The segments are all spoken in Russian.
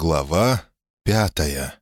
Глава пятая.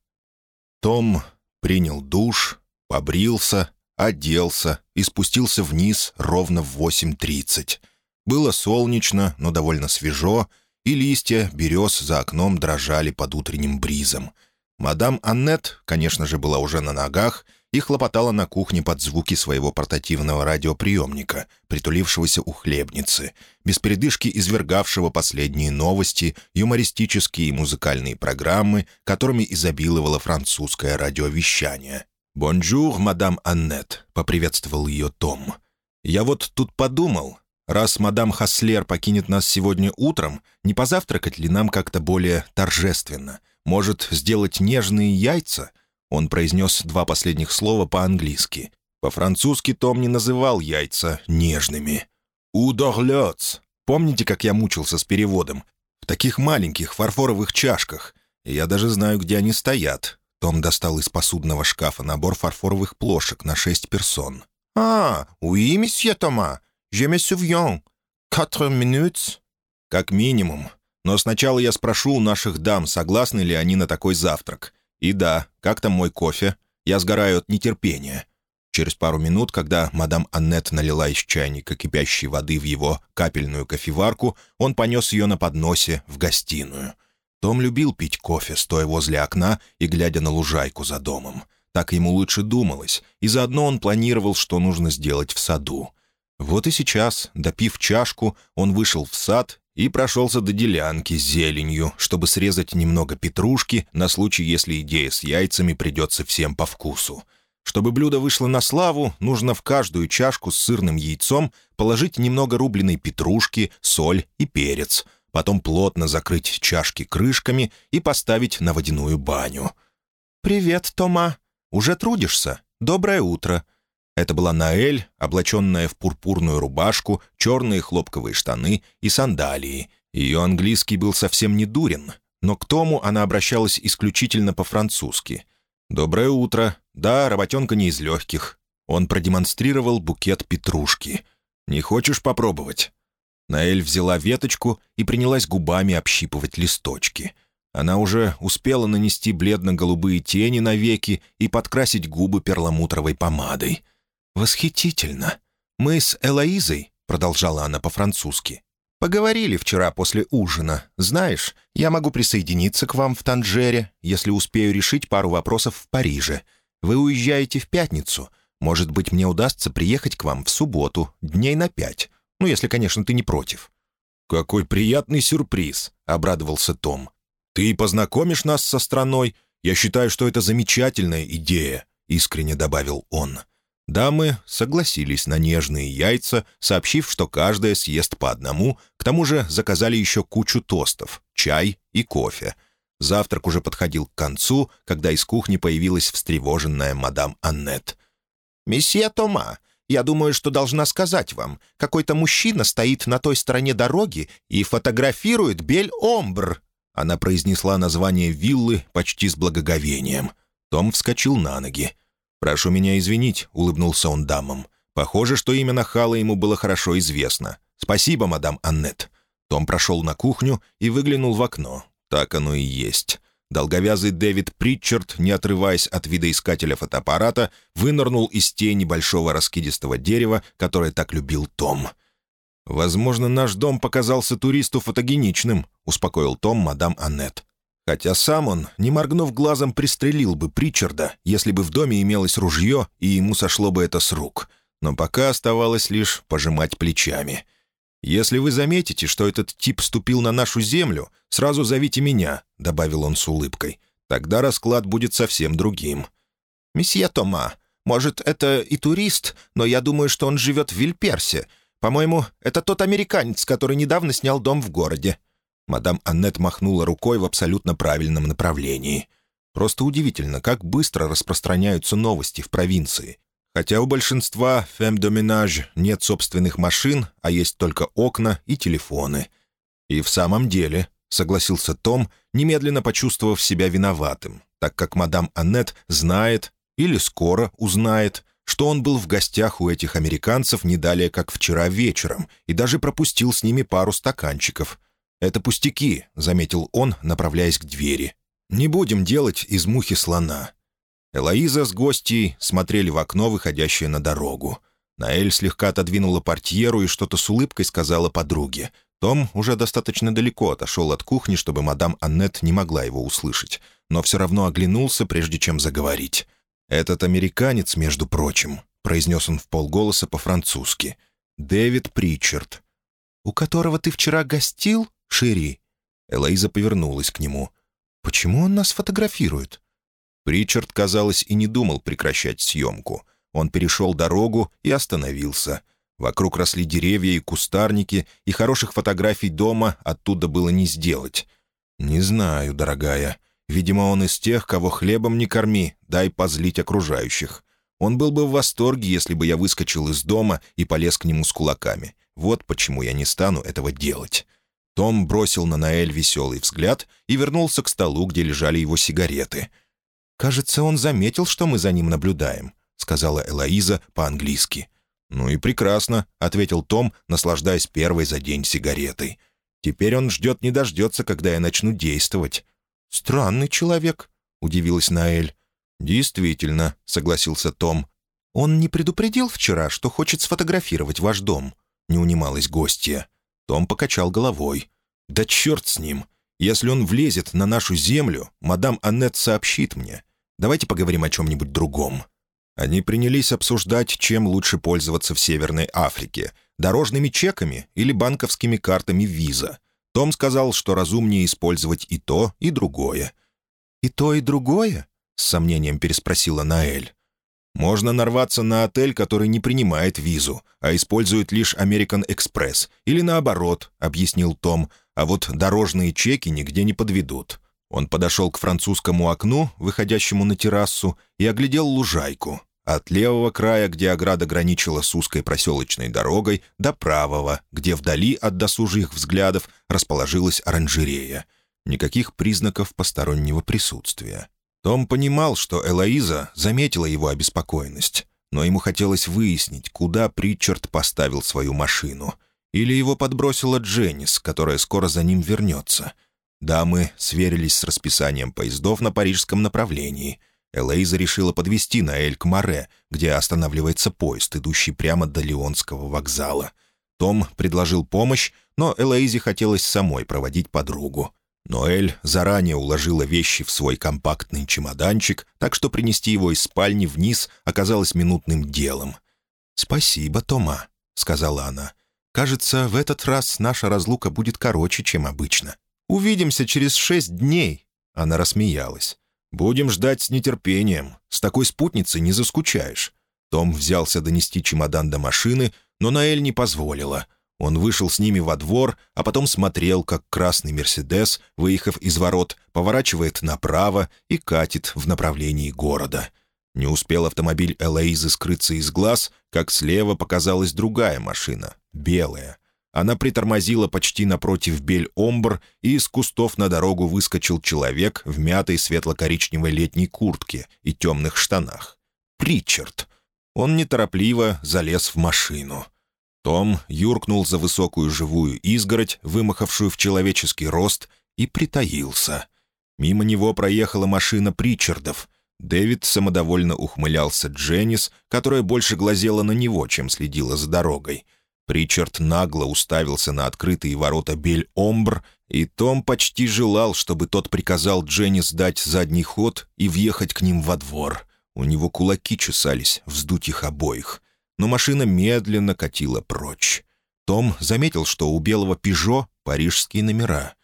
Том принял душ, побрился, оделся и спустился вниз ровно в 8.30. Было солнечно, но довольно свежо, и листья берез за окном дрожали под утренним бризом. Мадам Аннет, конечно же, была уже на ногах — и хлопотала на кухне под звуки своего портативного радиоприемника, притулившегося у хлебницы, без передышки извергавшего последние новости, юмористические и музыкальные программы, которыми изобиловало французское радиовещание. «Бонжур, мадам Аннет», — поприветствовал ее Том. «Я вот тут подумал, раз мадам Хаслер покинет нас сегодня утром, не позавтракать ли нам как-то более торжественно? Может, сделать нежные яйца?» Он произнес два последних слова по-английски. По-французски Том не называл яйца нежными. «Удорлёц». Помните, как я мучился с переводом? В таких маленьких фарфоровых чашках. Я даже знаю, где они стоят. Том достал из посудного шкафа набор фарфоровых плошек на шесть персон. «А, уи, месье Тома, je me souviens. Quatre minutes?» «Как минимум. Но сначала я спрошу у наших дам, согласны ли они на такой завтрак. И да, как там мой кофе? Я сгораю от нетерпения. Через пару минут, когда мадам Аннет налила из чайника кипящей воды в его капельную кофеварку, он понес ее на подносе в гостиную. Том любил пить кофе, стоя возле окна и глядя на лужайку за домом. Так ему лучше думалось, и заодно он планировал, что нужно сделать в саду. Вот и сейчас, допив чашку, он вышел в сад и прошелся до делянки с зеленью, чтобы срезать немного петрушки на случай, если идея с яйцами придется всем по вкусу. Чтобы блюдо вышло на славу, нужно в каждую чашку с сырным яйцом положить немного рубленой петрушки, соль и перец, потом плотно закрыть чашки крышками и поставить на водяную баню. «Привет, Тома. Уже трудишься? Доброе утро», это была Наэль, облаченная в пурпурную рубашку, черные хлопковые штаны и сандалии. Ее английский был совсем не дурен, но к Тому она обращалась исключительно по-французски. «Доброе утро. Да, работенка не из легких». Он продемонстрировал букет петрушки. «Не хочешь попробовать?» Наэль взяла веточку и принялась губами общипывать листочки. Она уже успела нанести бледно-голубые тени на веки и подкрасить губы перламутровой помадой — «Восхитительно. Мы с Элоизой», — продолжала она по-французски, «поговорили вчера после ужина. Знаешь, я могу присоединиться к вам в Танжере, если успею решить пару вопросов в Париже. Вы уезжаете в пятницу. Может быть, мне удастся приехать к вам в субботу, дней на пять. Ну, если, конечно, ты не против». «Какой приятный сюрприз», — обрадовался Том. «Ты познакомишь нас со страной? Я считаю, что это замечательная идея», — искренне добавил он. Дамы согласились на нежные яйца, сообщив, что каждая съест по одному, к тому же заказали еще кучу тостов, чай и кофе. Завтрак уже подходил к концу, когда из кухни появилась встревоженная мадам Аннет. «Месье Тома, я думаю, что должна сказать вам, какой-то мужчина стоит на той стороне дороги и фотографирует Бель-Омбр». Она произнесла название виллы почти с благоговением. Том вскочил на ноги. «Прошу меня извинить», — улыбнулся он дамам. «Похоже, что имя нахала ему было хорошо известно. Спасибо, мадам Аннет». Том прошел на кухню и выглянул в окно. Так оно и есть. Долговязый Дэвид Притчард, не отрываясь от видоискателя фотоаппарата, вынырнул из тени большого раскидистого дерева, которое так любил Том. «Возможно, наш дом показался туристу фотогеничным», — успокоил Том мадам Аннет. Хотя сам он, не моргнув глазом, пристрелил бы Причарда, если бы в доме имелось ружье, и ему сошло бы это с рук. Но пока оставалось лишь пожимать плечами. «Если вы заметите, что этот тип ступил на нашу землю, сразу зовите меня», — добавил он с улыбкой. «Тогда расклад будет совсем другим». «Месье Тома, может, это и турист, но я думаю, что он живет в Вильперсе. По-моему, это тот американец, который недавно снял дом в городе», Мадам Аннет махнула рукой в абсолютно правильном направлении. Просто удивительно, как быстро распространяются новости в провинции. Хотя у большинства фем-доминаж нет собственных машин, а есть только окна и телефоны. И в самом деле, согласился Том, немедленно почувствовав себя виноватым, так как мадам Аннет знает или скоро узнает, что он был в гостях у этих американцев не далее, как вчера вечером, и даже пропустил с ними пару стаканчиков — «Это пустяки», — заметил он, направляясь к двери. «Не будем делать из мухи слона». Элоиза с гостьей смотрели в окно, выходящее на дорогу. Наэль слегка отодвинула портьеру и что-то с улыбкой сказала подруге. Том уже достаточно далеко отошел от кухни, чтобы мадам Аннет не могла его услышать, но все равно оглянулся, прежде чем заговорить. «Этот американец, между прочим», — произнес он в полголоса по-французски, — «Дэвид Причард». «У которого ты вчера гостил, Шири?» Элоиза повернулась к нему. «Почему он нас фотографирует?» Причард, казалось, и не думал прекращать съемку. Он перешел дорогу и остановился. Вокруг росли деревья и кустарники, и хороших фотографий дома оттуда было не сделать. «Не знаю, дорогая. Видимо, он из тех, кого хлебом не корми, дай позлить окружающих. Он был бы в восторге, если бы я выскочил из дома и полез к нему с кулаками. Вот почему я не стану этого делать». Том бросил на Наэль веселый взгляд и вернулся к столу, где лежали его сигареты. «Кажется, он заметил, что мы за ним наблюдаем», — сказала Элоиза по-английски. «Ну и прекрасно», — ответил Том, наслаждаясь первой за день сигаретой. «Теперь он ждет не дождется, когда я начну действовать». «Странный человек», — удивилась Наэль. «Действительно», — согласился Том. «Он не предупредил вчера, что хочет сфотографировать ваш дом?» — не унималась гостья. Том покачал головой. «Да черт с ним! Если он влезет на нашу землю, мадам Аннет сообщит мне. Давайте поговорим о чем-нибудь другом». Они принялись обсуждать, чем лучше пользоваться в Северной Африке — дорожными чеками или банковскими картами виза. Том сказал, что разумнее использовать и то, и другое. «И то, и другое?» — с сомнением переспросила Наэль. «Можно нарваться на отель, который не принимает визу, а использует лишь American Express, или наоборот», — объяснил Том, «а вот дорожные чеки нигде не подведут». Он подошел к французскому окну, выходящему на террасу, и оглядел лужайку. От левого края, где ограда граничила с узкой проселочной дорогой, до правого, где вдали от досужих взглядов расположилась оранжерея. Никаких признаков постороннего присутствия. Том понимал, что Элоиза заметила его обеспокоенность, но ему хотелось выяснить, куда Притчард поставил свою машину. Или его подбросила Дженнис, которая скоро за ним вернется. Дамы сверились с расписанием поездов на парижском направлении — Элейза решила подвести Наэль к Море, где останавливается поезд, идущий прямо до Лионского вокзала. Том предложил помощь, но Элейзе хотелось самой проводить подругу. Ноэль заранее уложила вещи в свой компактный чемоданчик, так что принести его из спальни вниз оказалось минутным делом. «Спасибо, Тома», — сказала она. «Кажется, в этот раз наша разлука будет короче, чем обычно. Увидимся через шесть дней». Она рассмеялась. «Будем ждать с нетерпением. С такой спутницей не заскучаешь». Том взялся донести чемодан до машины, но Наэль не позволила. Он вышел с ними во двор, а потом смотрел, как красный «Мерседес», выехав из ворот, поворачивает направо и катит в направлении города. Не успел автомобиль Элоизы скрыться из глаз, как слева показалась другая машина, белая — она притормозила почти напротив Бель-Омбр, и из кустов на дорогу выскочил человек в мятой светло-коричневой летней куртке и темных штанах. Причард. Он неторопливо залез в машину. Том юркнул за высокую живую изгородь, вымахавшую в человеческий рост, и притаился. Мимо него проехала машина Причардов. Дэвид самодовольно ухмылялся Дженнис, которая больше глазела на него, чем следила за дорогой — Причард нагло уставился на открытые ворота Бель-Омбр, и Том почти желал, чтобы тот приказал Дженни сдать задний ход и въехать к ним во двор. У него кулаки чесались, вздуть их обоих. Но машина медленно катила прочь. Том заметил, что у белого «Пежо» парижские номера.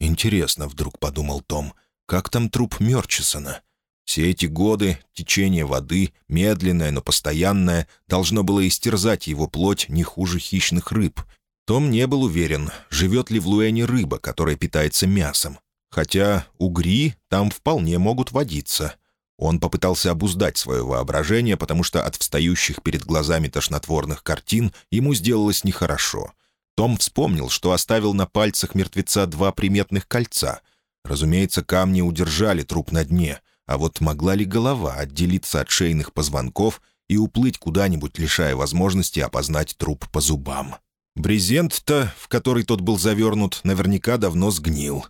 «Интересно», — вдруг подумал Том, — «как там труп Мерчисона?» Все эти годы течение воды, медленное, но постоянное, должно было истерзать его плоть не хуже хищных рыб. Том не был уверен, живет ли в Луэне рыба, которая питается мясом. Хотя угри там вполне могут водиться. Он попытался обуздать свое воображение, потому что от встающих перед глазами тошнотворных картин ему сделалось нехорошо. Том вспомнил, что оставил на пальцах мертвеца два приметных кольца. Разумеется, камни удержали труп на дне — а вот могла ли голова отделиться от шейных позвонков и уплыть куда-нибудь, лишая возможности опознать труп по зубам? Брезент-то, в который тот был завернут, наверняка давно сгнил.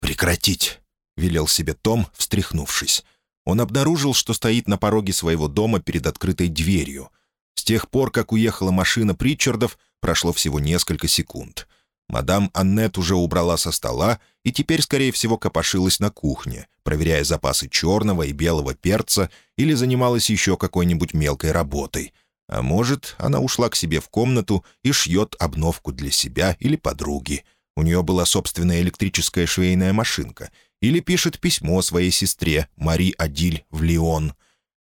«Прекратить!» — велел себе Том, встряхнувшись. Он обнаружил, что стоит на пороге своего дома перед открытой дверью. С тех пор, как уехала машина Притчардов, прошло всего несколько секунд. Мадам Аннет уже убрала со стола и теперь, скорее всего, копошилась на кухне, проверяя запасы черного и белого перца или занималась еще какой-нибудь мелкой работой. А может, она ушла к себе в комнату и шьет обновку для себя или подруги. У нее была собственная электрическая швейная машинка. Или пишет письмо своей сестре Мари Адиль в Лион.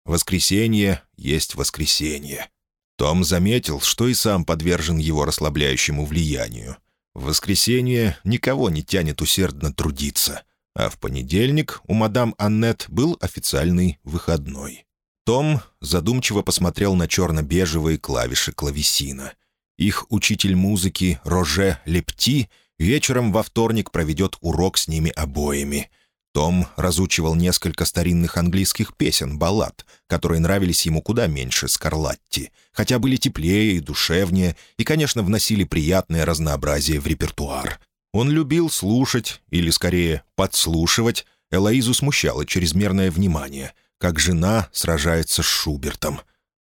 Воскресенье есть воскресенье. Том заметил, что и сам подвержен его расслабляющему влиянию. В воскресенье никого не тянет усердно трудиться, а в понедельник у мадам Аннет был официальный выходной. Том задумчиво посмотрел на черно-бежевые клавиши клавесина. Их учитель музыки Роже Лепти вечером во вторник проведет урок с ними обоими. Том разучивал несколько старинных английских песен, баллад, которые нравились ему куда меньше Скарлатти, хотя были теплее и душевнее, и, конечно, вносили приятное разнообразие в репертуар. Он любил слушать, или, скорее, подслушивать, Элоизу смущало чрезмерное внимание, как жена сражается с Шубертом.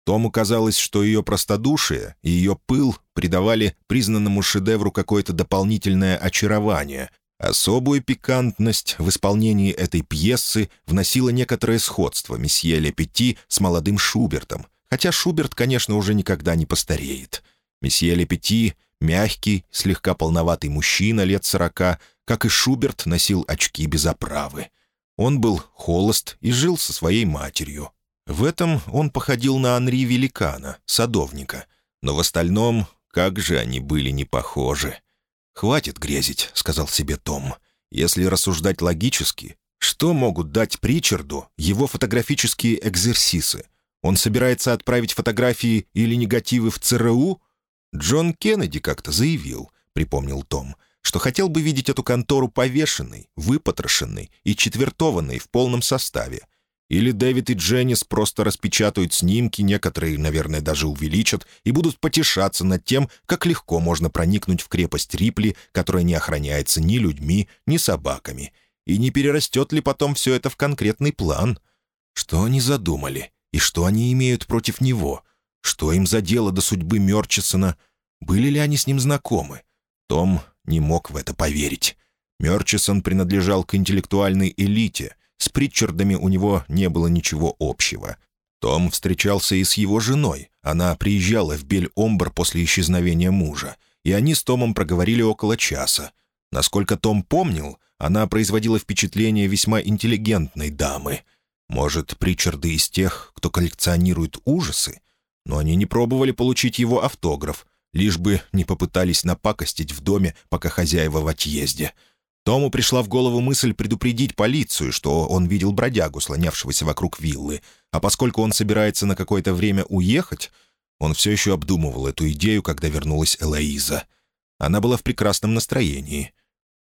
Тому казалось, что ее простодушие и ее пыл придавали признанному шедевру какое-то дополнительное очарование, Особую пикантность в исполнении этой пьесы вносило некоторое сходство месье Лепети с молодым Шубертом, хотя Шуберт, конечно, уже никогда не постареет. Месье Лепети — мягкий, слегка полноватый мужчина лет сорока, как и Шуберт носил очки без оправы. Он был холост и жил со своей матерью. В этом он походил на Анри Великана, садовника, но в остальном, как же они были не похожи — «Хватит грезить», — сказал себе Том. «Если рассуждать логически, что могут дать Причарду его фотографические экзерсисы? Он собирается отправить фотографии или негативы в ЦРУ? Джон Кеннеди как-то заявил, — припомнил Том, — что хотел бы видеть эту контору повешенной, выпотрошенной и четвертованной в полном составе. Или Дэвид и Дженнис просто распечатают снимки, некоторые, наверное, даже увеличат, и будут потешаться над тем, как легко можно проникнуть в крепость Рипли, которая не охраняется ни людьми, ни собаками. И не перерастет ли потом все это в конкретный план? Что они задумали? И что они имеют против него? Что им за дело до судьбы Мерчисона? Были ли они с ним знакомы? Том не мог в это поверить. Мерчисон принадлежал к интеллектуальной элите — с Притчардами у него не было ничего общего. Том встречался и с его женой. Она приезжала в Бель-Омбр после исчезновения мужа, и они с Томом проговорили около часа. Насколько Том помнил, она производила впечатление весьма интеллигентной дамы. Может, Причарды из тех, кто коллекционирует ужасы? Но они не пробовали получить его автограф, лишь бы не попытались напакостить в доме, пока хозяева в отъезде — Тому пришла в голову мысль предупредить полицию, что он видел бродягу, слонявшегося вокруг виллы, а поскольку он собирается на какое-то время уехать, он все еще обдумывал эту идею, когда вернулась Элоиза. Она была в прекрасном настроении.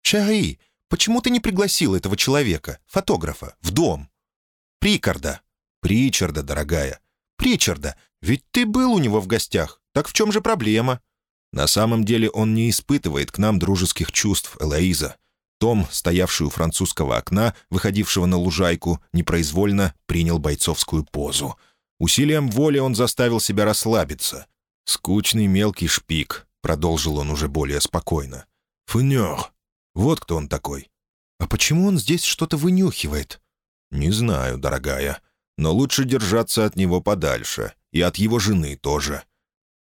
«Чаи, почему ты не пригласил этого человека, фотографа, в дом?» «Прикарда». «Причарда, дорогая». «Причарда, ведь ты был у него в гостях. Так в чем же проблема?» «На самом деле он не испытывает к нам дружеских чувств, Элоиза. Том, стоявший у французского окна, выходившего на лужайку, непроизвольно принял бойцовскую позу. Усилием воли он заставил себя расслабиться. «Скучный мелкий шпик», — продолжил он уже более спокойно. «Фынер. Вот кто он такой». «А почему он здесь что-то вынюхивает?» «Не знаю, дорогая. Но лучше держаться от него подальше. И от его жены тоже».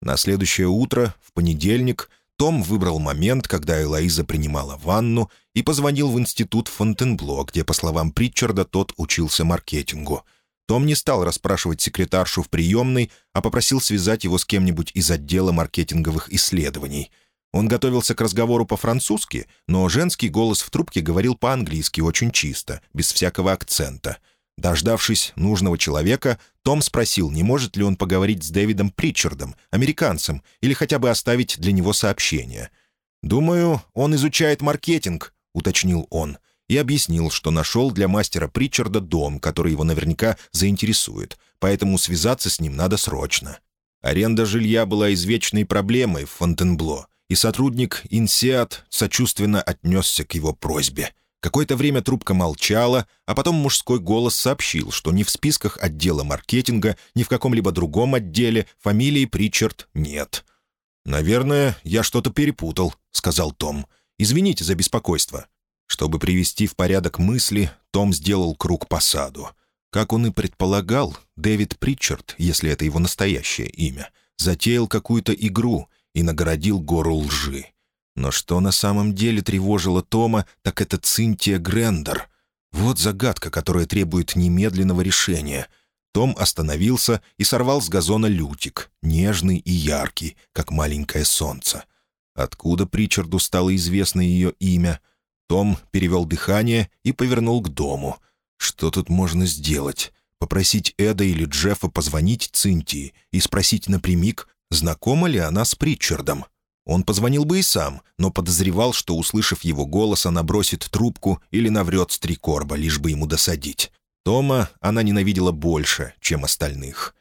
На следующее утро, в понедельник, том выбрал момент, когда Элоиза принимала ванну, и позвонил в институт Фонтенбло, где, по словам Притчарда, тот учился маркетингу. Том не стал расспрашивать секретаршу в приемной, а попросил связать его с кем-нибудь из отдела маркетинговых исследований. Он готовился к разговору по-французски, но женский голос в трубке говорил по-английски очень чисто, без всякого акцента — Дождавшись нужного человека, Том спросил, не может ли он поговорить с Дэвидом Притчардом, американцем, или хотя бы оставить для него сообщение. «Думаю, он изучает маркетинг», — уточнил он, и объяснил, что нашел для мастера Притчарда дом, который его наверняка заинтересует, поэтому связаться с ним надо срочно. Аренда жилья была извечной проблемой в Фонтенбло, и сотрудник Инсиат сочувственно отнесся к его просьбе. Какое-то время трубка молчала, а потом мужской голос сообщил, что ни в списках отдела маркетинга, ни в каком-либо другом отделе фамилии Причард нет. «Наверное, я что-то перепутал», — сказал Том. «Извините за беспокойство». Чтобы привести в порядок мысли, Том сделал круг по саду. Как он и предполагал, Дэвид Причард, если это его настоящее имя, затеял какую-то игру и нагородил гору лжи. Но что на самом деле тревожило Тома, так это Цинтия Грендер. Вот загадка, которая требует немедленного решения. Том остановился и сорвал с газона лютик, нежный и яркий, как маленькое солнце. Откуда Причарду стало известно ее имя? Том перевел дыхание и повернул к дому. Что тут можно сделать? Попросить Эда или Джеффа позвонить Цинтии и спросить напрямик, знакома ли она с Притчардом. Он позвонил бы и сам, но подозревал, что, услышав его голос, она бросит трубку или наврет с три корба, лишь бы ему досадить. Тома она ненавидела больше, чем остальных.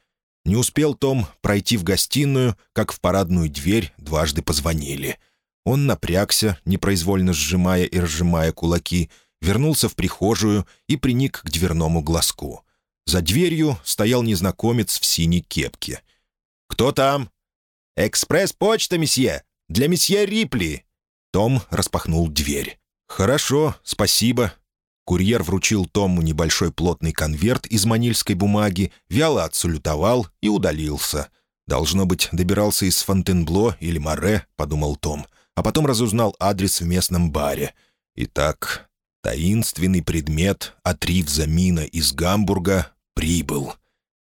Не успел Том пройти в гостиную, как в парадную дверь дважды позвонили. Он напрягся, непроизвольно сжимая и разжимая кулаки, вернулся в прихожую и приник к дверному глазку. За дверью стоял незнакомец в синей кепке. «Кто там?» «Экспресс-почта, месье! Для месье Рипли!» Том распахнул дверь. «Хорошо, спасибо». Курьер вручил Тому небольшой плотный конверт из манильской бумаги, вяло отсалютовал и удалился. «Должно быть, добирался из Фонтенбло или Море», — подумал Том, а потом разузнал адрес в местном баре. Итак, таинственный предмет от Ривза Мина из Гамбурга прибыл.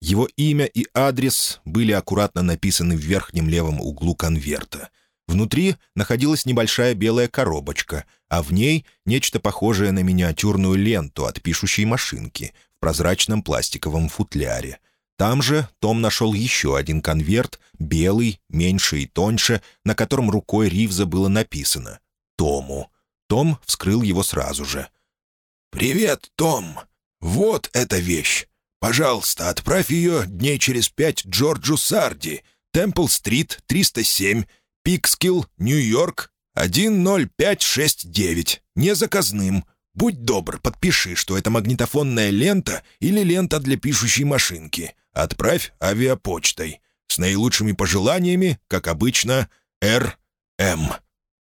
Его имя и адрес были аккуратно написаны в верхнем левом углу конверта — Внутри находилась небольшая белая коробочка, а в ней нечто похожее на миниатюрную ленту от пишущей машинки в прозрачном пластиковом футляре. Там же Том нашел еще один конверт, белый, меньше и тоньше, на котором рукой Ривза было написано «Тому». Том вскрыл его сразу же. «Привет, Том! Вот эта вещь! Пожалуйста, отправь ее дней через пять Джорджу Сарди, Темпл-стрит, 307, Пикскилл, Нью-Йорк, 10569. Незаказным. Будь добр, подпиши, что это магнитофонная лента или лента для пишущей машинки. Отправь авиапочтой. С наилучшими пожеланиями, как обычно, Р.М.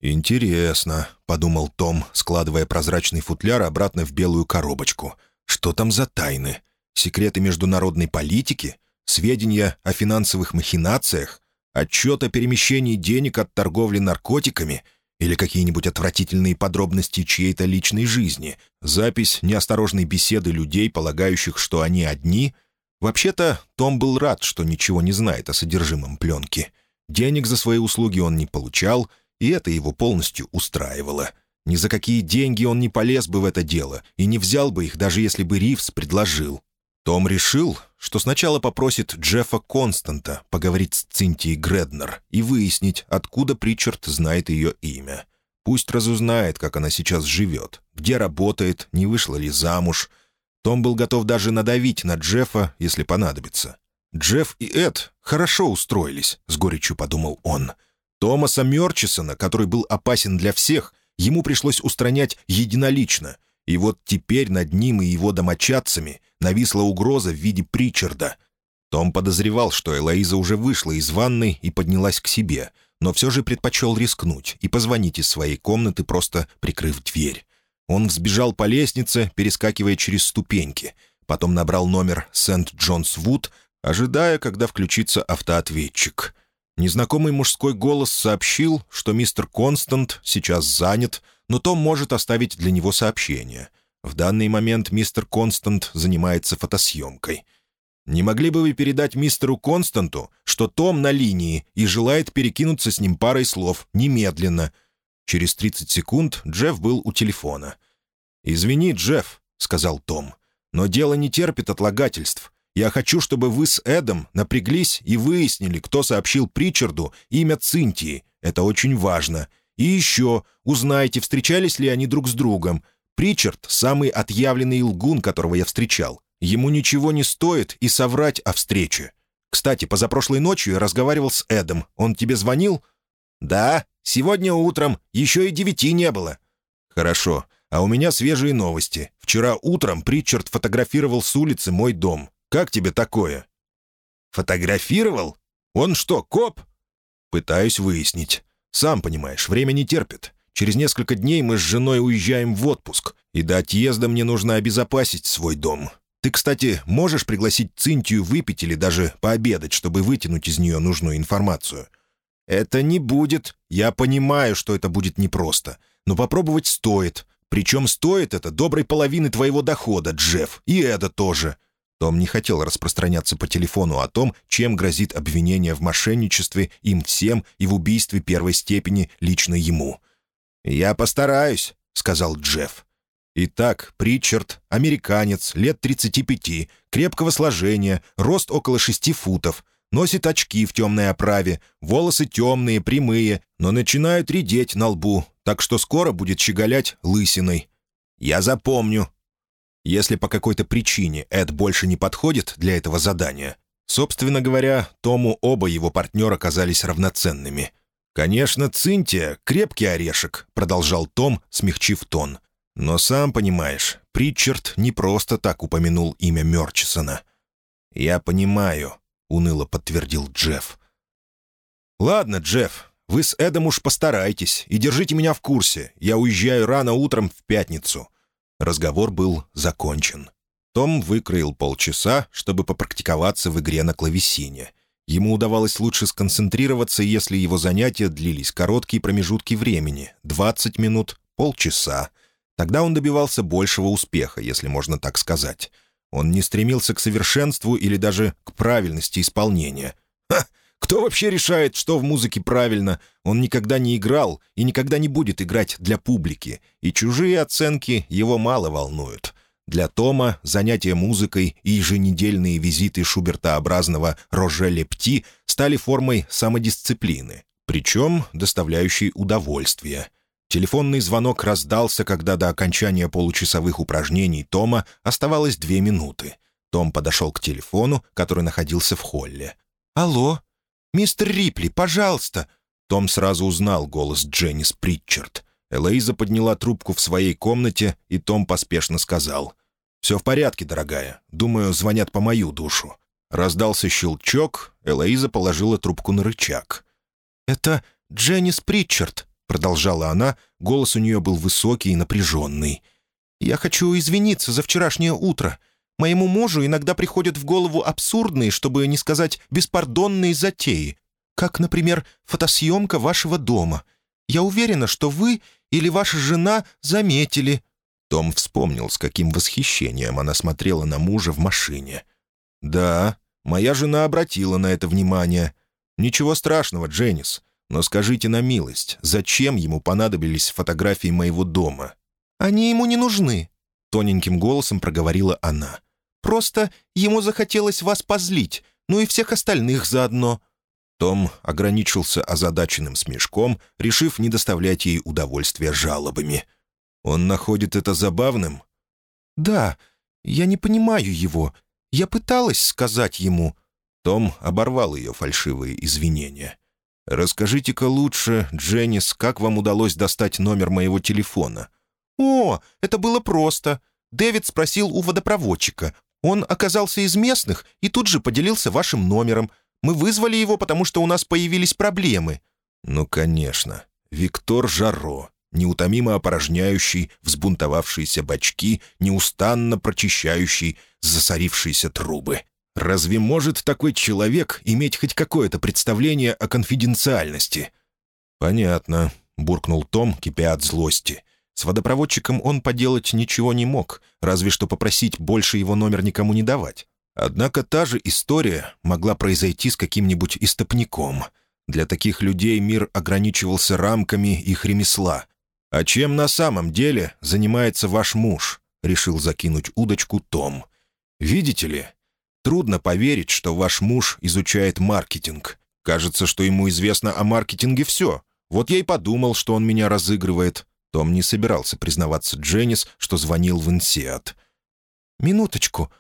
«Интересно», — подумал Том, складывая прозрачный футляр обратно в белую коробочку. «Что там за тайны? Секреты международной политики? Сведения о финансовых махинациях? Отчет о перемещении денег от торговли наркотиками или какие-нибудь отвратительные подробности чьей-то личной жизни, запись неосторожной беседы людей, полагающих, что они одни. Вообще-то, Том был рад, что ничего не знает о содержимом пленки. Денег за свои услуги он не получал, и это его полностью устраивало. Ни за какие деньги он не полез бы в это дело и не взял бы их, даже если бы Ривз предложил. Том решил, что сначала попросит Джеффа Константа поговорить с Цинтией Греднер и выяснить, откуда Причард знает ее имя. Пусть разузнает, как она сейчас живет, где работает, не вышла ли замуж. Том был готов даже надавить на Джеффа, если понадобится. Джефф и Эд хорошо устроились, с горечью подумал он. Томаса Мерчисона, который был опасен для всех, ему пришлось устранять единолично. И вот теперь над ним и его домочадцами — нависла угроза в виде Причарда. Том подозревал, что Элоиза уже вышла из ванной и поднялась к себе, но все же предпочел рискнуть и позвонить из своей комнаты, просто прикрыв дверь. Он взбежал по лестнице, перескакивая через ступеньки. Потом набрал номер Сент-Джонс-Вуд, ожидая, когда включится автоответчик. Незнакомый мужской голос сообщил, что мистер Констант сейчас занят, но Том может оставить для него сообщение — в данный момент мистер Констант занимается фотосъемкой. Не могли бы вы передать мистеру Константу, что Том на линии и желает перекинуться с ним парой слов немедленно?» Через 30 секунд Джефф был у телефона. «Извини, Джефф», — сказал Том, — «но дело не терпит отлагательств. Я хочу, чтобы вы с Эдом напряглись и выяснили, кто сообщил Причарду имя Цинтии. Это очень важно. И еще узнайте, встречались ли они друг с другом. Причард — самый отъявленный лгун, которого я встречал. Ему ничего не стоит и соврать о встрече. Кстати, позапрошлой ночью я разговаривал с Эдом. Он тебе звонил?» «Да, сегодня утром. Еще и девяти не было». «Хорошо. А у меня свежие новости. Вчера утром Притчард фотографировал с улицы мой дом. Как тебе такое?» «Фотографировал? Он что, коп?» «Пытаюсь выяснить. Сам понимаешь, время не терпит. Через несколько дней мы с женой уезжаем в отпуск, и до отъезда мне нужно обезопасить свой дом. Ты, кстати, можешь пригласить Цинтию выпить или даже пообедать, чтобы вытянуть из нее нужную информацию?» «Это не будет. Я понимаю, что это будет непросто. Но попробовать стоит. Причем стоит это доброй половины твоего дохода, Джефф, и это тоже». Том не хотел распространяться по телефону о том, чем грозит обвинение в мошенничестве им всем и в убийстве первой степени лично ему. «Я постараюсь», — сказал Джефф. Итак, Притчард, американец, лет 35, крепкого сложения, рост около 6 футов, носит очки в темной оправе, волосы темные, прямые, но начинают редеть на лбу, так что скоро будет щеголять лысиной. Я запомню. Если по какой-то причине Эд больше не подходит для этого задания, собственно говоря, Тому оба его партнера оказались равноценными. «Конечно, Цинтия — крепкий орешек», — продолжал Том, смягчив тон. «Но сам понимаешь, Притчард не просто так упомянул имя Мерчисона». «Я понимаю», — уныло подтвердил Джефф. «Ладно, Джефф, вы с Эдом уж постарайтесь и держите меня в курсе. Я уезжаю рано утром в пятницу». Разговор был закончен. Том выкроил полчаса, чтобы попрактиковаться в игре на клавесине. Ему удавалось лучше сконцентрироваться, если его занятия длились короткие промежутки времени — 20 минут, полчаса. Тогда он добивался большего успеха, если можно так сказать. Он не стремился к совершенству или даже к правильности исполнения. Ха! Кто вообще решает, что в музыке правильно? Он никогда не играл и никогда не будет играть для публики, и чужие оценки его мало волнуют. Для Тома занятия музыкой и еженедельные визиты шубертообразного Роже Лепти стали формой самодисциплины, причем доставляющей удовольствие. Телефонный звонок раздался, когда до окончания получасовых упражнений Тома оставалось две минуты. Том подошел к телефону, который находился в холле. «Алло?» «Мистер Рипли, пожалуйста!» Том сразу узнал голос Дженнис Притчард. Элоиза подняла трубку в своей комнате, и Том поспешно сказал. «Все в порядке, дорогая. Думаю, звонят по мою душу». Раздался щелчок, Элоиза положила трубку на рычаг. «Это Дженнис Притчард», — продолжала она, голос у нее был высокий и напряженный. «Я хочу извиниться за вчерашнее утро. Моему мужу иногда приходят в голову абсурдные, чтобы не сказать беспардонные затеи, как, например, фотосъемка вашего дома. Я уверена, что вы или ваша жена заметили». Том вспомнил, с каким восхищением она смотрела на мужа в машине. «Да, моя жена обратила на это внимание. Ничего страшного, Дженнис, но скажите на милость, зачем ему понадобились фотографии моего дома?» «Они ему не нужны», — тоненьким голосом проговорила она. Просто ему захотелось вас позлить, ну и всех остальных заодно». Том ограничился озадаченным смешком, решив не доставлять ей удовольствия жалобами. «Он находит это забавным?» «Да, я не понимаю его. Я пыталась сказать ему...» Том оборвал ее фальшивые извинения. «Расскажите-ка лучше, Дженнис, как вам удалось достать номер моего телефона?» «О, это было просто. Дэвид спросил у водопроводчика. Он оказался из местных и тут же поделился вашим номером. Мы вызвали его, потому что у нас появились проблемы». «Ну, конечно. Виктор Жаро, неутомимо опорожняющий взбунтовавшиеся бачки, неустанно прочищающий засорившиеся трубы. Разве может такой человек иметь хоть какое-то представление о конфиденциальности?» «Понятно», — буркнул Том, кипя от злости. С водопроводчиком он поделать ничего не мог, разве что попросить больше его номер никому не давать. Однако та же история могла произойти с каким-нибудь истопником. Для таких людей мир ограничивался рамками их ремесла. «А чем на самом деле занимается ваш муж?» — решил закинуть удочку Том. «Видите ли, трудно поверить, что ваш муж изучает маркетинг. Кажется, что ему известно о маркетинге все. Вот я и подумал, что он меня разыгрывает. Том не собирался признаваться Дженнис, что звонил в Инсиат. «Минуточку.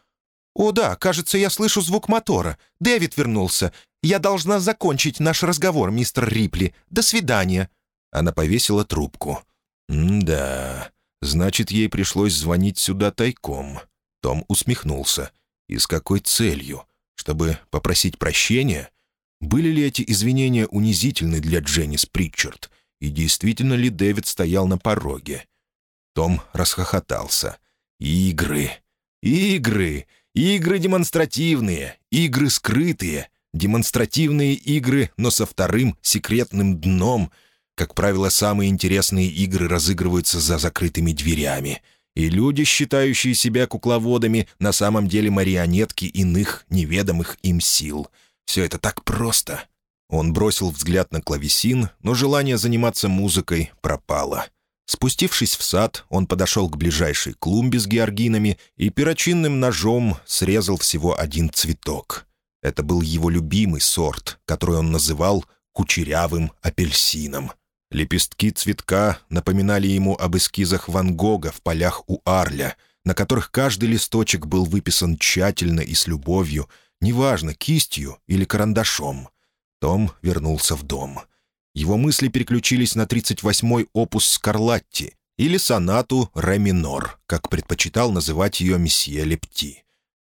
«О да, кажется, я слышу звук мотора. Дэвид вернулся. Я должна закончить наш разговор, мистер Рипли. До свидания». Она повесила трубку. «Да, значит, ей пришлось звонить сюда тайком». Том усмехнулся. «И с какой целью? Чтобы попросить прощения? Были ли эти извинения унизительны для Дженнис Притчард? И действительно ли Дэвид стоял на пороге?» Том расхохотался. «Игры! Игры! Игры демонстративные! Игры скрытые! Демонстративные игры, но со вторым секретным дном. Как правило, самые интересные игры разыгрываются за закрытыми дверями. И люди, считающие себя кукловодами, на самом деле марионетки иных неведомых им сил. Все это так просто. Он бросил взгляд на клавесин, но желание заниматься музыкой пропало. Спустившись в сад, он подошел к ближайшей клумбе с георгинами и перочинным ножом срезал всего один цветок. Это был его любимый сорт, который он называл «кучерявым апельсином». Лепестки цветка напоминали ему об эскизах Ван Гога в полях у Арля, на которых каждый листочек был выписан тщательно и с любовью, неважно, кистью или карандашом. Том вернулся в дом — его мысли переключились на 38-й опус Скарлатти или сонату «Ре минор», как предпочитал называть ее месье Лепти.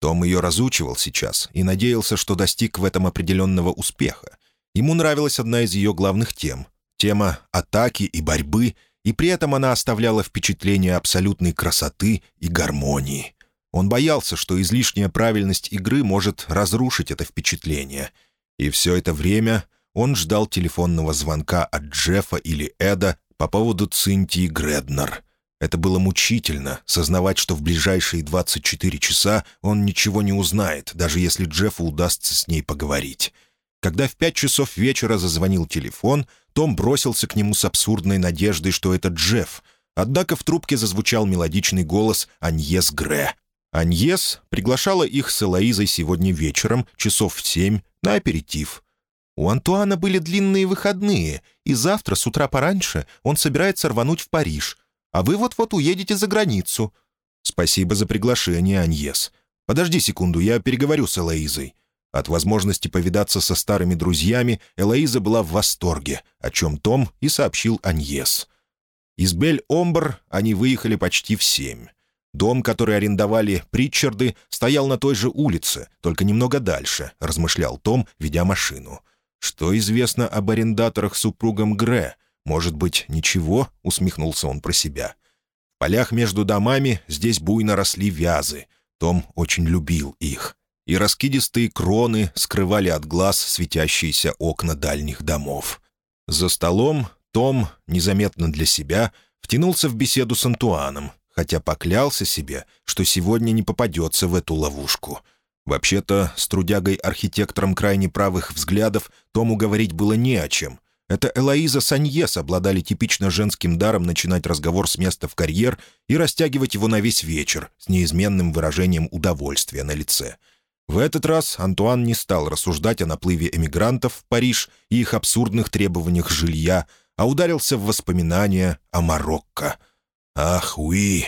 Том ее разучивал сейчас и надеялся, что достиг в этом определенного успеха. Ему нравилась одна из ее главных тем — тема атаки и борьбы, и при этом она оставляла впечатление абсолютной красоты и гармонии. Он боялся, что излишняя правильность игры может разрушить это впечатление. И все это время он ждал телефонного звонка от Джеффа или Эда по поводу Цинтии Греднер. Это было мучительно, сознавать, что в ближайшие 24 часа он ничего не узнает, даже если Джеффу удастся с ней поговорить. Когда в пять часов вечера зазвонил телефон, том бросился к нему с абсурдной надеждой, что это Джефф. Однако в трубке зазвучал мелодичный голос Аньес Гре. Аньес приглашала их с Элоизой сегодня вечером, часов в семь, на аперитив — у Антуана были длинные выходные, и завтра с утра пораньше он собирается рвануть в Париж, а вы вот-вот уедете за границу». «Спасибо за приглашение, Аньес. Подожди секунду, я переговорю с Элоизой». От возможности повидаться со старыми друзьями Элоиза была в восторге, о чем Том и сообщил Аньес. Из Бель-Омбр они выехали почти в семь. Дом, который арендовали Притчарды, стоял на той же улице, только немного дальше, размышлял Том, ведя машину. Что известно об арендаторах супругам Гре? Может быть, ничего?» — усмехнулся он про себя. В полях между домами здесь буйно росли вязы. Том очень любил их. И раскидистые кроны скрывали от глаз светящиеся окна дальних домов. За столом Том, незаметно для себя, втянулся в беседу с Антуаном, хотя поклялся себе, что сегодня не попадется в эту ловушку — Вообще-то, с трудягой-архитектором крайне правых взглядов Тому говорить было не о чем. Это Элоиза Саньес обладали типично женским даром начинать разговор с места в карьер и растягивать его на весь вечер с неизменным выражением удовольствия на лице. В этот раз Антуан не стал рассуждать о наплыве эмигрантов в Париж и их абсурдных требованиях жилья, а ударился в воспоминания о Марокко. «Ах, уи!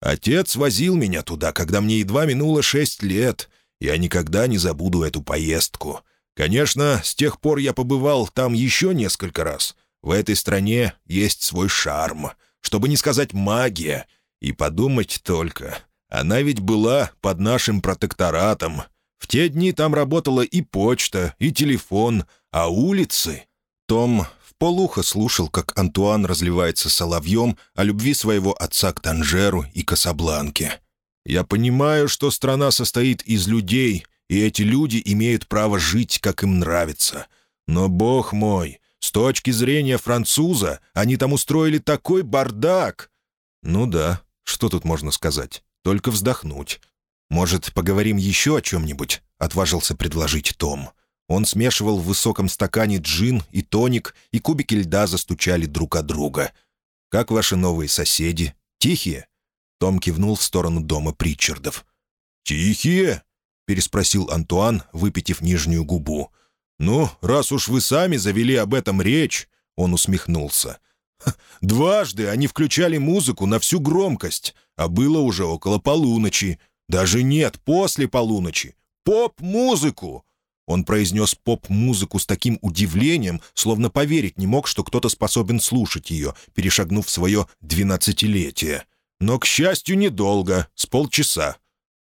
Отец возил меня туда, когда мне едва минуло шесть лет. Я никогда не забуду эту поездку. Конечно, с тех пор я побывал там еще несколько раз. В этой стране есть свой шарм, чтобы не сказать магия. И подумать только, она ведь была под нашим протекторатом. В те дни там работала и почта, и телефон, а улицы... Том в полухо слушал, как Антуан разливается соловьем о любви своего отца к Танжеру и Касабланке. Я понимаю, что страна состоит из людей, и эти люди имеют право жить, как им нравится. Но, бог мой, с точки зрения француза, они там устроили такой бардак!» «Ну да, что тут можно сказать? Только вздохнуть. Может, поговорим еще о чем-нибудь?» — отважился предложить Том. Он смешивал в высоком стакане джин и тоник, и кубики льда застучали друг от друга. «Как ваши новые соседи? Тихие?» Том кивнул в сторону дома Притчардов. «Тихие?» — переспросил Антуан, выпитив нижнюю губу. «Ну, раз уж вы сами завели об этом речь...» — он усмехнулся. «Дважды они включали музыку на всю громкость, а было уже около полуночи. Даже нет, после полуночи. Поп-музыку!» Он произнес поп-музыку с таким удивлением, словно поверить не мог, что кто-то способен слушать ее, перешагнув свое двенадцатилетие. Но, к счастью, недолго, с полчаса.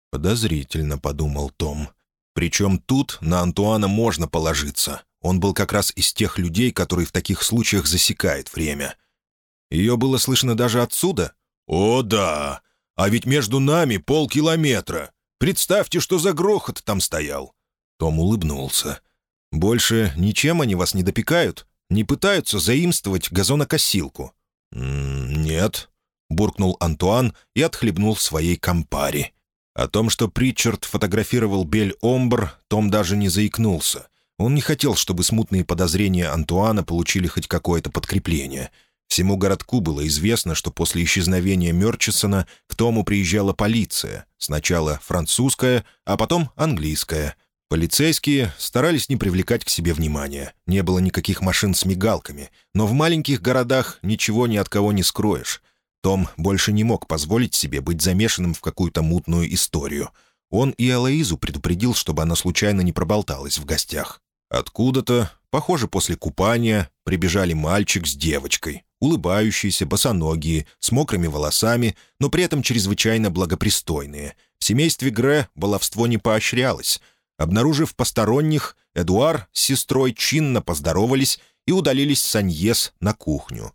«Подозрительно», — подумал Том. «Причем тут на Антуана можно положиться. Он был как раз из тех людей, которые в таких случаях засекает время». «Ее было слышно даже отсюда?» «О, да! А ведь между нами полкилометра. Представьте, что за грохот там стоял!» Том улыбнулся. «Больше ничем они вас не допекают? Не пытаются заимствовать газонокосилку?» «М -м, «Нет», — буркнул Антуан и отхлебнул своей компаре. О том, что Притчард фотографировал Бель-Омбр, Том даже не заикнулся. Он не хотел, чтобы смутные подозрения Антуана получили хоть какое-то подкрепление. Всему городку было известно, что после исчезновения Мерчисона к Тому приезжала полиция. Сначала французская, а потом английская. Полицейские старались не привлекать к себе внимания. Не было никаких машин с мигалками. Но в маленьких городах ничего ни от кого не скроешь. Том больше не мог позволить себе быть замешанным в какую-то мутную историю. Он и Алоизу предупредил, чтобы она случайно не проболталась в гостях. Откуда-то, похоже, после купания, прибежали мальчик с девочкой, улыбающиеся, босоногие, с мокрыми волосами, но при этом чрезвычайно благопристойные. В семействе Гре баловство не поощрялось. Обнаружив посторонних, Эдуар с сестрой чинно поздоровались и удалились с Аньес на кухню.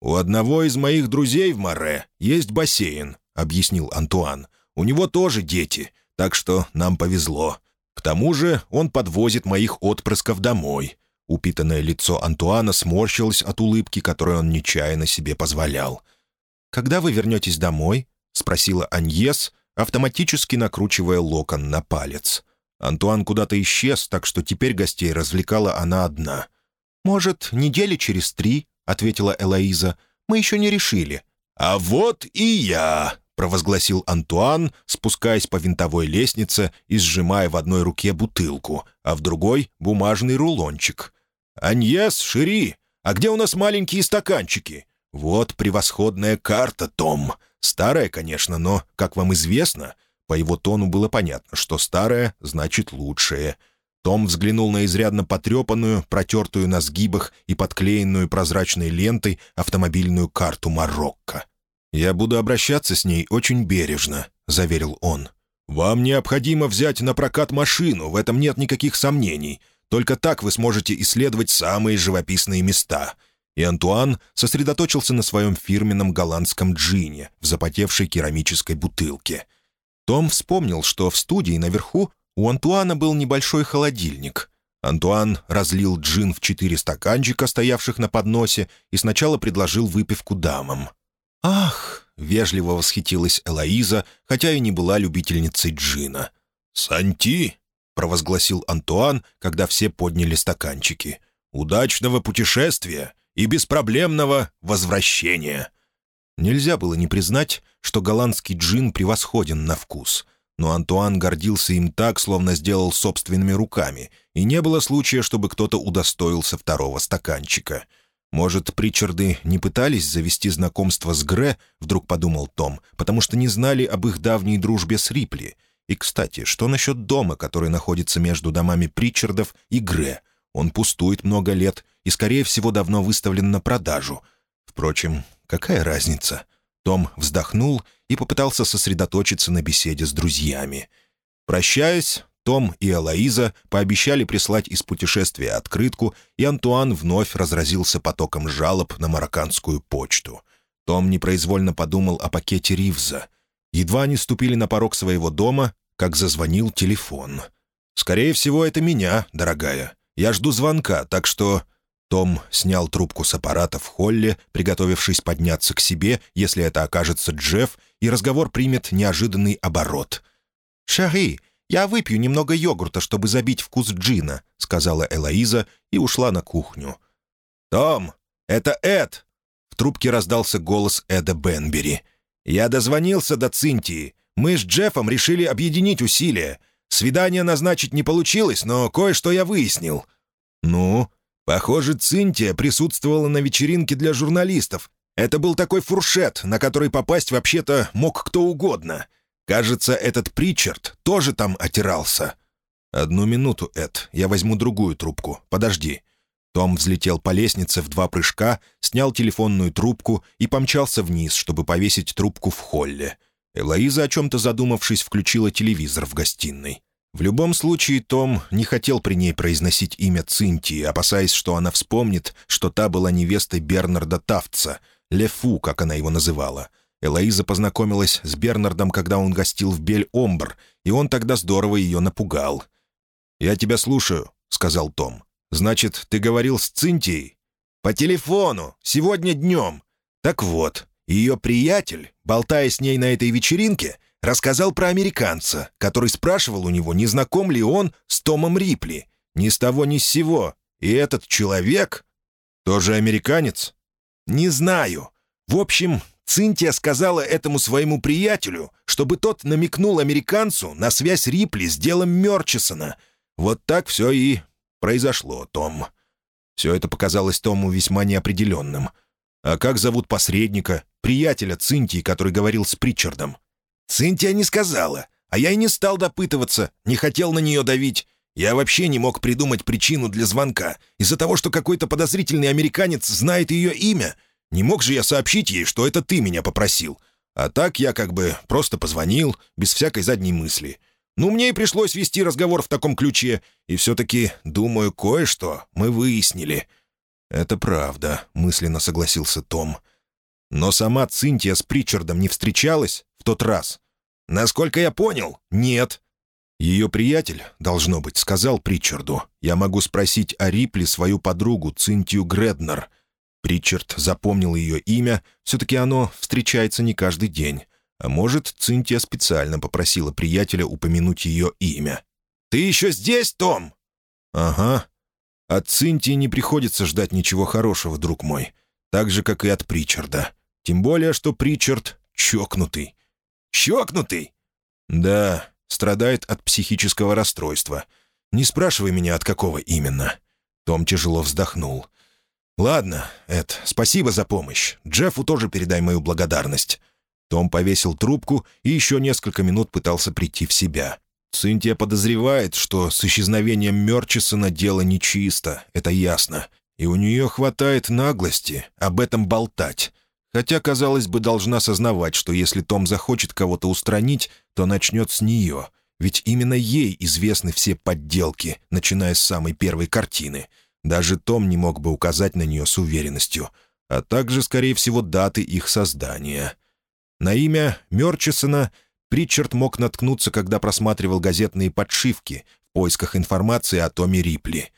«У одного из моих друзей в Море есть бассейн», — объяснил Антуан. «У него тоже дети, так что нам повезло. К тому же он подвозит моих отпрысков домой». Упитанное лицо Антуана сморщилось от улыбки, которую он нечаянно себе позволял. «Когда вы вернетесь домой?» — спросила Аньес, автоматически накручивая локон на палец. Антуан куда-то исчез, так что теперь гостей развлекала она одна. «Может, недели через три?» — ответила Элоиза. «Мы еще не решили». «А вот и я!» провозгласил Антуан, спускаясь по винтовой лестнице и сжимая в одной руке бутылку, а в другой — бумажный рулончик. «Аньес, Шири, а где у нас маленькие стаканчики? Вот превосходная карта, Том. Старая, конечно, но, как вам известно...» По его тону было понятно, что старая значит лучшее. Том взглянул на изрядно потрепанную, протертую на сгибах и подклеенную прозрачной лентой автомобильную карту Марокко. «Я буду обращаться с ней очень бережно», — заверил он. «Вам необходимо взять на прокат машину, в этом нет никаких сомнений. Только так вы сможете исследовать самые живописные места». И Антуан сосредоточился на своем фирменном голландском джине в запотевшей керамической бутылке. Том вспомнил, что в студии наверху у Антуана был небольшой холодильник. Антуан разлил джин в четыре стаканчика, стоявших на подносе, и сначала предложил выпивку дамам. «Ах!» — вежливо восхитилась Элоиза, хотя и не была любительницей джина. «Санти!» — провозгласил Антуан, когда все подняли стаканчики. «Удачного путешествия и беспроблемного возвращения!» Нельзя было не признать, что голландский джин превосходен на вкус. Но Антуан гордился им так, словно сделал собственными руками, и не было случая, чтобы кто-то удостоился второго стаканчика — «Может, Причарды не пытались завести знакомство с Гре?» — вдруг подумал Том, потому что не знали об их давней дружбе с Рипли. И, кстати, что насчет дома, который находится между домами Причардов и Гре? Он пустует много лет и, скорее всего, давно выставлен на продажу. Впрочем, какая разница? Том вздохнул и попытался сосредоточиться на беседе с друзьями. Прощаясь, том и Элоиза пообещали прислать из путешествия открытку, и Антуан вновь разразился потоком жалоб на марокканскую почту. Том непроизвольно подумал о пакете Ривза. Едва они ступили на порог своего дома, как зазвонил телефон. «Скорее всего, это меня, дорогая. Я жду звонка, так что...» Том снял трубку с аппарата в холле, приготовившись подняться к себе, если это окажется Джефф, и разговор примет неожиданный оборот. «Шари, «Я выпью немного йогурта, чтобы забить вкус джина», — сказала Элоиза и ушла на кухню. «Том, это Эд!» В трубке раздался голос Эда Бенбери. «Я дозвонился до Цинтии. Мы с Джеффом решили объединить усилия. Свидание назначить не получилось, но кое-что я выяснил». «Ну?» «Похоже, Цинтия присутствовала на вечеринке для журналистов. Это был такой фуршет, на который попасть вообще-то мог кто угодно. Кажется, этот Причард тоже там отирался». «Одну минуту, Эд, я возьму другую трубку. Подожди». Том взлетел по лестнице в два прыжка, снял телефонную трубку и помчался вниз, чтобы повесить трубку в холле. Элоиза, о чем-то задумавшись, включила телевизор в гостиной. В любом случае, Том не хотел при ней произносить имя Цинтии, опасаясь, что она вспомнит, что та была невестой Бернарда Тафтса, Лефу, как она его называла. Элоиза познакомилась с Бернардом, когда он гостил в Бель-Омбр, и он тогда здорово ее напугал. «Я тебя слушаю», — сказал Том. «Значит, ты говорил с Цинтией?» «По телефону, сегодня днем. Так вот, ее приятель, болтая с ней на этой вечеринке, рассказал про американца, который спрашивал у него, не знаком ли он с Томом Рипли. Ни с того, ни с сего. И этот человек... Тоже американец? Не знаю. В общем, Цинтия сказала этому своему приятелю, чтобы тот намекнул американцу на связь Рипли с делом Мерчисона — вот так все и произошло, Том. Все это показалось Тому весьма неопределенным. А как зовут посредника, приятеля Цинтии, который говорил с Причардом? Цинтия не сказала, а я и не стал допытываться, не хотел на нее давить. Я вообще не мог придумать причину для звонка. Из-за того, что какой-то подозрительный американец знает ее имя. Не мог же я сообщить ей, что это ты меня попросил. А так я как бы просто позвонил, без всякой задней мысли. Ну, мне и пришлось вести разговор в таком ключе, и все-таки, думаю, кое-что мы выяснили». «Это правда», — мысленно согласился Том. «Но сама Цинтия с Причардом не встречалась в тот раз?» «Насколько я понял, нет». Ее приятель, должно быть, сказал Причарду, «Я могу спросить о Рипли свою подругу Цинтию Греднер». Причард запомнил ее имя, все-таки оно встречается не каждый день. А может, Цинтия специально попросила приятеля упомянуть ее имя. «Ты еще здесь, Том?» «Ага. От Цинтии не приходится ждать ничего хорошего, друг мой. Так же, как и от Причарда. Тем более, что Причард чокнутый». «Чокнутый?» «Да, страдает от психического расстройства. Не спрашивай меня, от какого именно». Том тяжело вздохнул. «Ладно, Эд, спасибо за помощь. Джеффу тоже передай мою благодарность. Том повесил трубку и еще несколько минут пытался прийти в себя. Цинтия подозревает, что с исчезновением Мерчисона дело нечисто, это ясно. И у нее хватает наглости об этом болтать. Хотя, казалось бы, должна сознавать, что если Том захочет кого-то устранить, то начнет с нее. Ведь именно ей известны все подделки, начиная с самой первой картины. Даже Том не мог бы указать на нее с уверенностью. А также, скорее всего, даты их создания. На имя Мерчисона Причард мог наткнуться, когда просматривал газетные подшивки в поисках информации о Томе Рипли.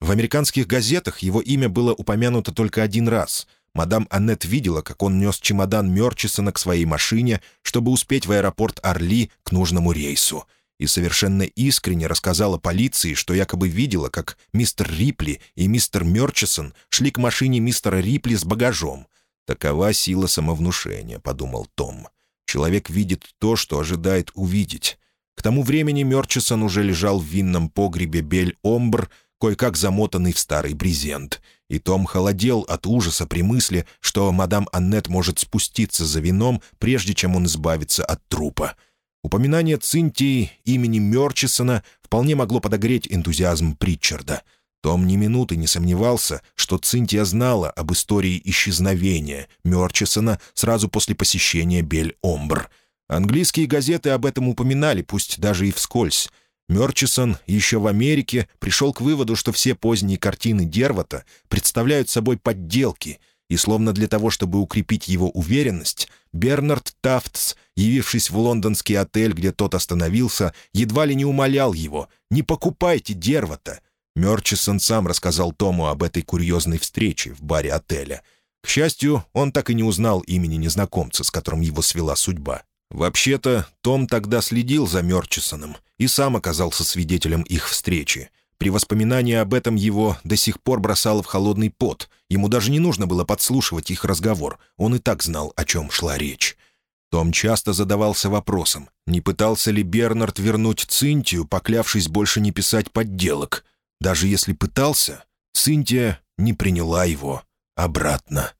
В американских газетах его имя было упомянуто только один раз. Мадам Аннет видела, как он нес чемодан Мерчисона к своей машине, чтобы успеть в аэропорт Орли к нужному рейсу. И совершенно искренне рассказала полиции, что якобы видела, как мистер Рипли и мистер Мерчисон шли к машине мистера Рипли с багажом — «Такова сила самовнушения», — подумал Том. «Человек видит то, что ожидает увидеть». К тому времени Мерчисон уже лежал в винном погребе Бель-Омбр, кое-как замотанный в старый брезент. И Том холодел от ужаса при мысли, что мадам Аннет может спуститься за вином, прежде чем он избавится от трупа. Упоминание Цинтии имени Мерчисона вполне могло подогреть энтузиазм Притчарда — том ни минуты не сомневался, что Цинтия знала об истории исчезновения Мёрчисона сразу после посещения Бель-Омбр. Английские газеты об этом упоминали, пусть даже и вскользь. Мёрчисон еще в Америке пришел к выводу, что все поздние картины Дервата представляют собой подделки, и словно для того, чтобы укрепить его уверенность, Бернард Тафтс, явившись в лондонский отель, где тот остановился, едва ли не умолял его «Не покупайте Дервата, Мерчисон сам рассказал Тому об этой курьезной встрече в баре отеля. К счастью, он так и не узнал имени незнакомца, с которым его свела судьба. Вообще-то, Том тогда следил за Мерчисоном и сам оказался свидетелем их встречи. При воспоминании об этом его до сих пор бросало в холодный пот. Ему даже не нужно было подслушивать их разговор. Он и так знал, о чем шла речь. Том часто задавался вопросом, не пытался ли Бернард вернуть Цинтию, поклявшись больше не писать подделок. Даже если пытался, Цинтия не приняла его обратно.